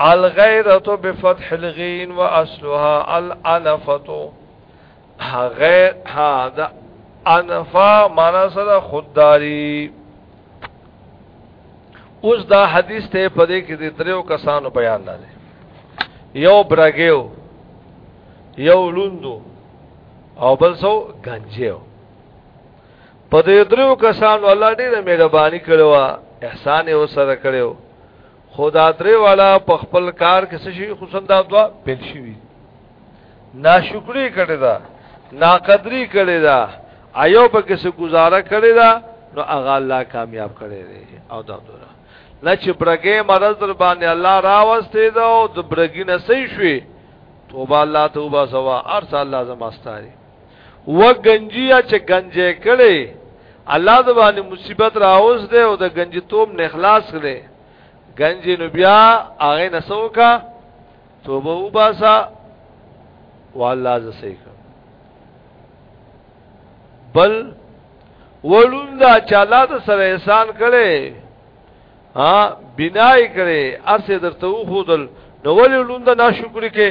الغیرت بفتح الغین و اصلها الانفتو غیر ها دا انفا مانا سره خودداری اوس دا حدیث ته په دې کې د دریو کسانو بیان نه دی یو برګیو یو لوندو او بل سو گنجیو په دې دریو کسانو الله دې مهرباني کړو احسان یې وسره کړو خدا درې والا په خپل کار کې شي خصوصا دا دوا پیل شي ناشکری کړی دا ناقدری کړی دا ایو په کې څه گزاره کړی دا نو هغه الله کامیاب کړی دی او دا دوره نه چې برګې مرز در باندې الله راوستي دا او د برګې نه صحیح شوي توبه الله توبه سوا ارس الله زماستاري و گنجیا چې گنجې کړي الله د باندې مصیبت راوس دی او د گنجې توب نه خلاص کړي گنجې نو بیا هغه نسو کا توبه وباسا والله ز صحیح بل ولوندا چاله د سره احسان کړي ها بنای کړي اسه درته خودل نو ولې ولوندا ناشکری کې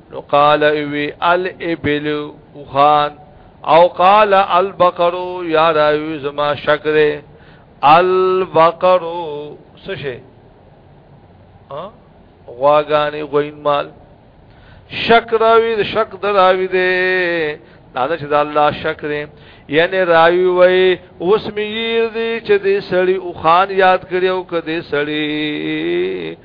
نو قال وی الابل وخان او قال البقر یا راوی زما شکر البقر سشه غواګانی غوین مال شک راوی د شک دراوی دی دا چې د الله شک دی یعنی راوی وای اوس مې یې دې چې دې سړی او خان یاد کړیو کده سړی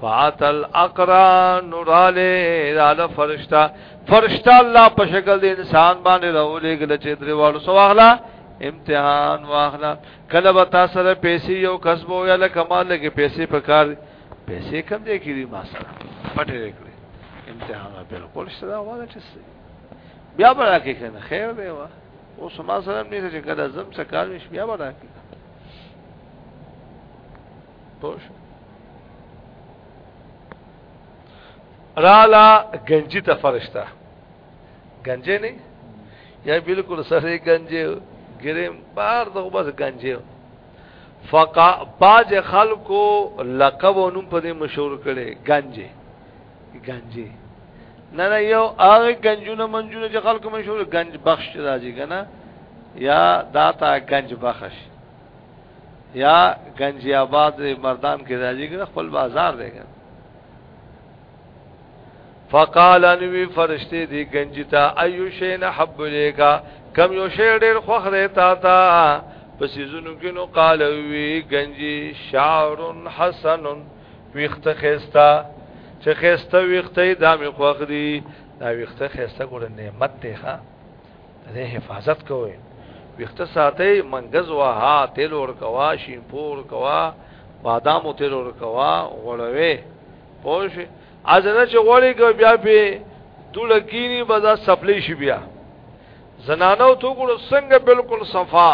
فاتل اقرا نوراله دال فرشتہ فرشتہ الله په شکل د انسان باندې راولې ګل چې درې والو سواغلا امتحان واخلا کله به تاسو سره پیسې یو کسب او یا کمال کې پیسې پکار پیسې کم دې کړی ما سره پټې کړې امتحان بالکل سره واده چې بیا به راکې کنه خیر دی وا او سما سره نه چې کله زم څه کار نش بیا به راکې پوش رالا گنجی ته فرشتہ گنجی نه یا بالکل سره گنجی گریم بار دغه بس گنجی فقا باج خلکو لقب ونوم په دې مشهور کړي گنجی گنجی نه نه یو هغه گنجونه منجونه چې خلکو مشهور گنج بخش راځي کنه یا داتا گنج بخش یا گنجی آباد مردان کې راځي ګره خپل بازار دی ګره فقال انوی فرشتي دی گنجی تا ایو شی نه حب لیکا کم یو شی ډیر خوخ دی تا تا پس زونو کې نو قال وی گنجی شعر حسن ویخت خستا چې خسته ویخته دامه خوخ دی دا ویخته خسته ګور نعمت ته ها ده حفاظت کوي وخت ساتي منګز وها تیل ور کوا شیمپور کوا بادام تیل ور کوا غړوي پوش ازنه چې غړي کو بیا په دوله کینی بازار سپلی شي بیا زنانو تو ګړو څنګه بالکل صفا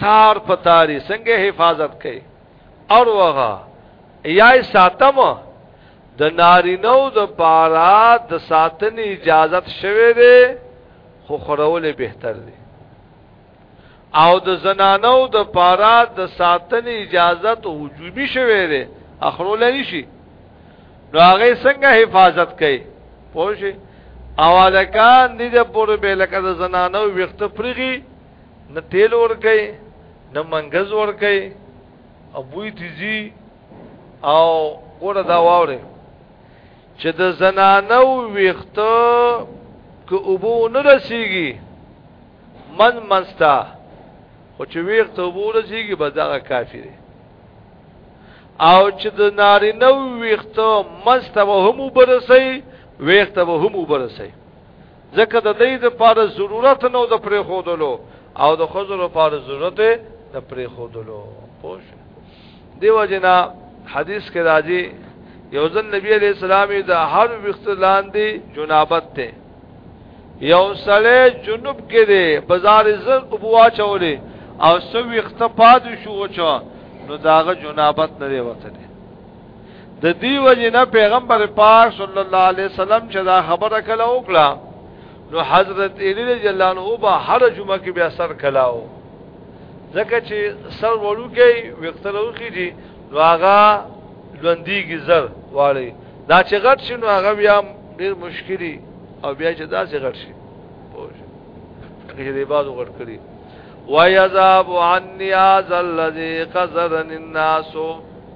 تار پتاری څنګه حفاظت کوي اور وغه یای ساتم د نارینو د پارا د ساتنې اجازه شوه دی خو خورول بهتر دی او د زنانو د پارا د ساتنې اجازه وجوبي شوه دی اخرول نشي نو هغه څنګه حفاظت کوي پوه شي اوالکان دې د پور به لکه د زنانو وخت پرغي نه تیل ور کوي نه منګز ور کوي او بوی تیزی او ګوره دا واوره چې د زنانو ویخته که اوبو نه رسیږي من منستا خو چې ویخته اوبو رسیږي بس دا کافی دی او چې د نارینه ویخته مسته به هم وبرسي ویخته به هم وبرسي ځکه د دې د پاره ضرورت نو د پرې خودلو او د خزر لپاره ضرورت د پرې خودلو پوښ دیو جنا حدیث کې راځي یو ځل نبی علیہ السلام د هر وخت لاندې جنابت ته یو سړی جنوب کې دی بازار زر ابوا چولې او سو وخت پاد شو چا نو داغه جنابت نه وته د دې وجه نه پیغمبر پاک صلی الله علیه وسلم چې دا خبره کله وکړه نو حضرت علی رضی الله عنه به هر جمعه کې بیا سر کلاو ځکه چې سر وړو کې وختلو کې دي نو هغه لوندې گزر واړي دا چې غټ شي نو هغه بیا ډیر مشکلي او بیا چې دا چې غټ شي پوه شي چې دې بازو غټ کړی وَيَذَابُ عَنِّي هَذَا الَّذِي قَذَرَنِ النَّاسُ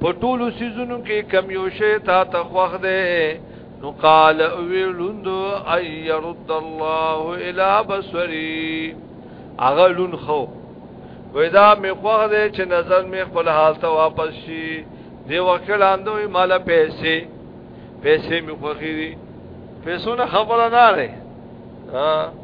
په ټولو سيزونو کې کم یو شی تا ته خوښ دی نو قال ویلوند اي يرد الله الى بصري اغه لون خو ودا می خوښ دی چې نظر می خپل حال ته واپس شي دی وکړاندو مال پیسې پیسې می خوخي دي پیسو نه خبره نه لري ها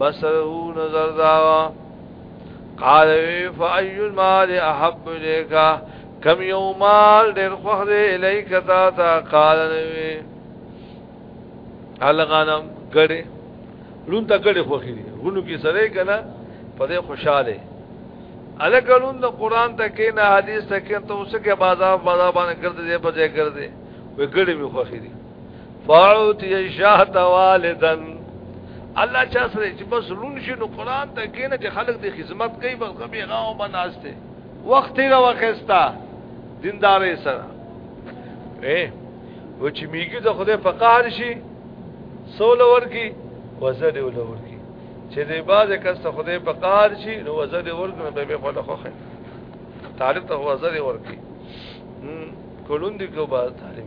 بصره نظر دا قال فأي المال احب اليك کم یو مال ډیر خوخ دی الیک تا تا قال نوی الغنم ګړې لون ته ګړې خوخې دي غونو کې سره کنا په دې خوشاله الګ لون د قران ته کې نه حدیث ته کې ته اوسه کې بازار بازار باندې ګرځې په دې ګرځې وګړې می خوخې دي فاعوت یشهت والدن الله چا سره چې بس لون شي نو قران ته کینه چې خلک د خدمت کوي بس غبي غاو بناسته وخت یې راوخستا دیندارې سره اے و چې میګه د خدای په قهر شي سول ورکی وزد ول ورکی چې دې باز کس ته خدای په قهر شي نو وزد ورکنه به به خپل خوخه طالب ته وزد ورکی کولون دی کو باز طالب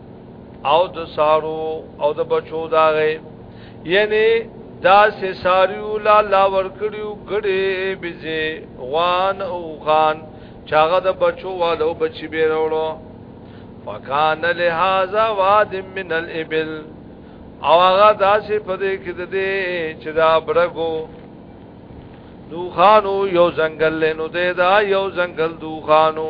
او د سارو او د بچو داغه یعنی دا سه ساریو لا لا ور کړیو ګړې بيزه غوان او خان چاغه د بچو والو بچی به وروړو فکان لهذا واد من الابل او هغه داسې پدې کې د دې چې دا برګو دوخانو یو ځنګل لنو دې دا یو ځنګل دوخانو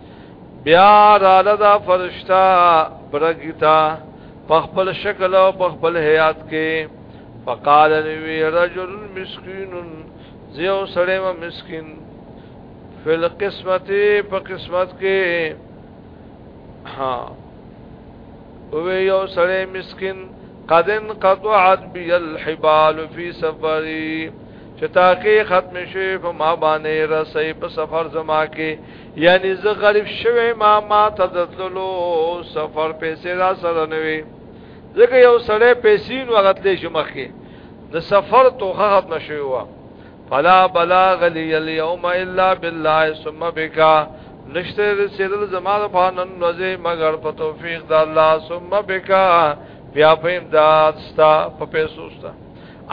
بیا را لدا فرشتہ برګیتا په خپل شکل او په خپل حیات کې فقال نوی رجل مسکین زیو سړی و مسکین فل قسمت په قسمت کې ها او یو سړی مسکین قدن قطعت بی الحبال فی سفری چتا کې ختم شي په ما باندې رسې په سفر زما کې یعنی زه غریب شوی ما ما ته د تللو سفر پیسې را سره نه وي ځکه یو سړی پیسې نو غتلې شو مخکې د سفر توخه ختم شوی و فلا بلاغ لی اليوم الا بالله ثم بك نشته رسیدل زما د پانن نوځي مگر په توفیق د الله ثم بك بیا په امداد ستا په پیسو ستا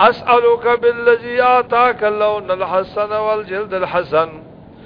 اسالک بالذی آتاک اللون الحسن والجلد الحسن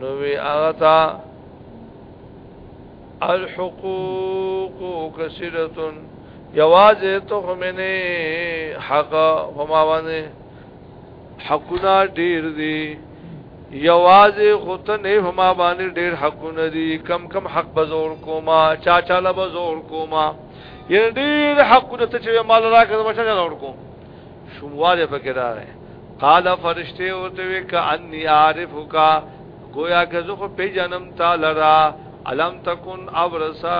نو وی هغه تا الحقوق کثیرتن یواز تخمنه حق هما باندې حقنا ډیر دی یواز خود نه هما باندې ډیر حقونه دي کم کم حق بزور کوما چا چا له بزور کوما یې ډیر حقونه ته چې مال راکړم چا چا ورکوم شومواله پکې دا ده قال فرشته ورته وی ک انی عارفک گویا که زه خو پیجنم تعالی را علم تکون ابرسا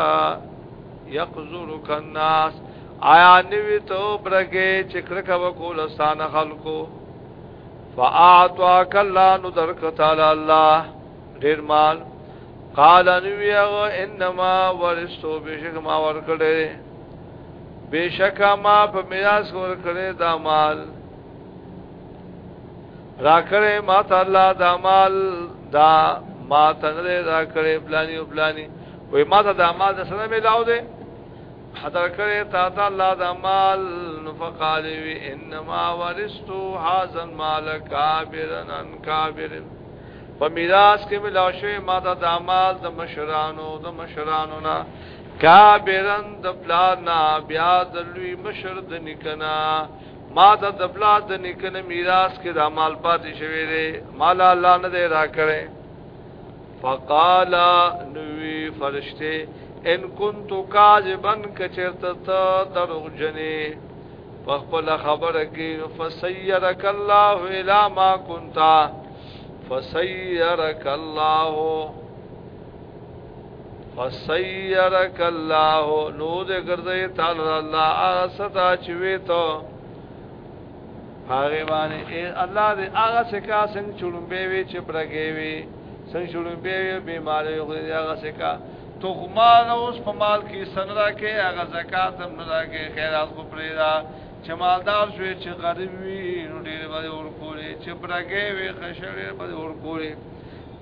یقذرک الناس آیا نوی تو برګه چکرکه وکول سان خلکو فاعطاک الله نو درک تعالی الله ډیر مال قال نوی هغه انما ورثو بشک ما ورکړې بشکا ما په میراث ور کړې دا مال را کړې ما ته الله دا مال دا ما تنره را کړې پلاني او پلاني وې ما ته دا مال د سره ملاو دي حضر کړې تا ته الله دا مال نفقال وی انما ورثتو هاذا مال کابرن ان کابرن په میراث کې ملاو شوی ما ته دا مال د مشرانو د مشرانو نه کابرن د پلار نه بیا د لوی مشر د نکنه ما د د پلار د نکنه میراث کې د مال پاتې شوی دی مال الله نه دی را کړی فقال نوی فرشته ان كنت كاذبا كثرت دروغجنه په خپل خبره کې فسيرك الله الى ما كنت فسيرك الله فسیرک الله نو دې ګرځي تعالی الله هغه ستا چې وې ته هغه باندې الله دې هغه سکا څنګه چړم به وي چې برګې وي څنګه چړم به وي بیمارې غوړي هغه سکا تو غمال اوس په مال کې سنرا کې هغه زکات هم نه راکې خیرات کو پرې دا چې مالدار شوی چې غریب وي نو ډېر به ورکولې چې برګې وي خشړې به ورکولې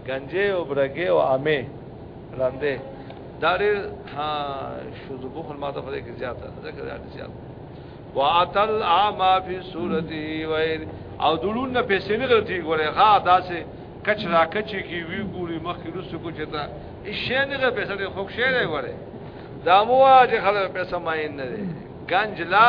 گنجه او برګه او عامه لاندې دا ډېر ها شذ بخل ماته په دې کې زیاته ده ځکه دا ډېر زیات واتل اما فی صورته و او دلون نه پیسې نه غلطي ګوره ها داسې کچ را کچ کی وی ګوري مخ کې رسو کو چتا شي نه غو پیسې خو شي نه ګوره دا مو چې خلک پیسې ماین نه دي گنج لا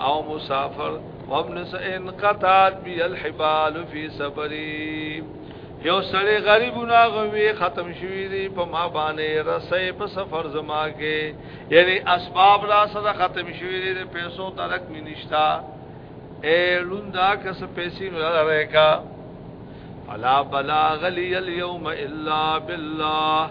او مسافر وابن سئن قطعت بی الحبال فی سفری یو سړی غریب ناغوی ختم شوی دی په ما باندې رسې په سفر زما کې یعنی اسباب را سره ختم شوی دی پیسو ترک می نشتا اے لوندا کس پیسې نه لره کا فلا بلاغ لی اليوم الا بالله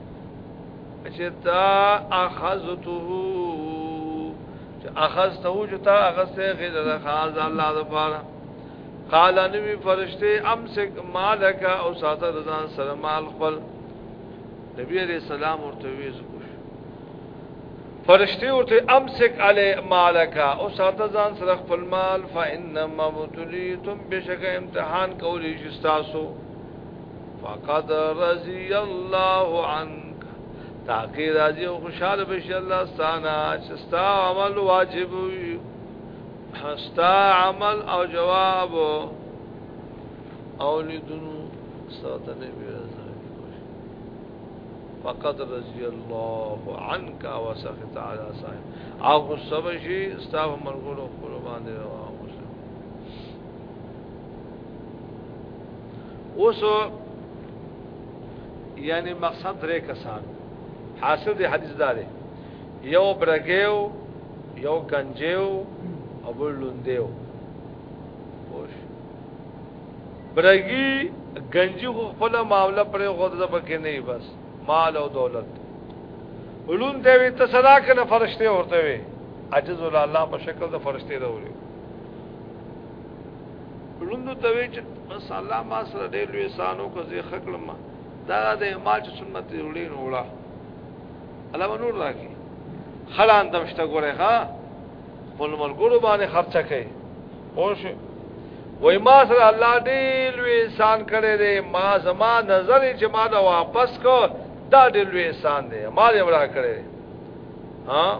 چې تا اخذته چې اخذته چې تا اخذته غیر د خاص الله د پاره قال نبی فرشته امسک مالک او ساته رضان سره مال خپل نبی علیہ السلام ورته ویز فرشته ورته امسک علی مالک او ساته ځان سره خپل مال فانما مبتلیتم بشک امتحان کولی شي تاسو فقد رضی الله عنك تاکي راضي او خوشاله بشي الله ستانه چې ستا عمل واجب وي ستا عمل او جواب او لدنو ستا نه فقط رضی الله عنك وسخط على صاحب او غصه بشي ستا مرګونو خپل باندې روان اوس یعنی مقصد درې کسان حاصل دی حدیث دا دی یو برګیو یو کنجیو او بل لوندیو خوش برګی گنجی خو خپل معاملہ پر غوړه پکې نه بس مال او دولت علوم ته وی تصدا کنه فرشته ورته وی عجز الله په شکل د فرشته راوړي ړوند ته وی چې بس الله ما سره ډېر لوی سانو کو زه خکلم دا د ما چې څومره ته وړي نو وړه الله ونور راکې خلان دمشته ګوره ها خپل ملګرو باندې خرچه کوي او شي وای ما سره الله ډېر لوی احسان کړی دی ما زما نظر چې ما دا واپس کو دا ډېر لوی احسان دی ما دې ورا کړی ها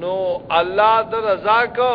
نو الله د رضا کو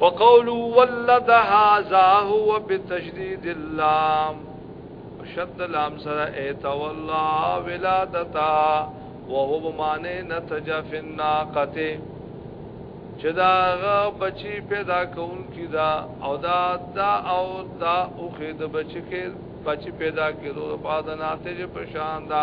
وقولوا ولد هذا هو بتشديد اللام شد اللام سره ایت والله ولادتا وهو معنی نتج فی الناقته چې دا بچی پیدا کون کی دا او دا دا او دا او خید بچی کې بچی پیدا کېدو په دناته په شان دا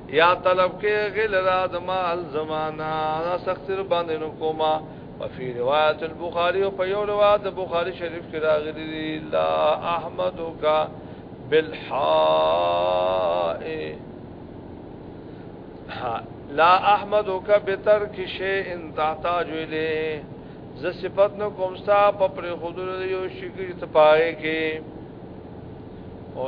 یا طلب کې غل را د مال زمانہ را سختر باندې نو کوما وفي روایت البخاری او په یو روایت بخاری شریف کې راغلی دی لا احمدک بالحاء لا احمدک بترک شیء تحتاج الیه ز صفات نو کوم ستا په پر خودو یو شي کې تپای کې او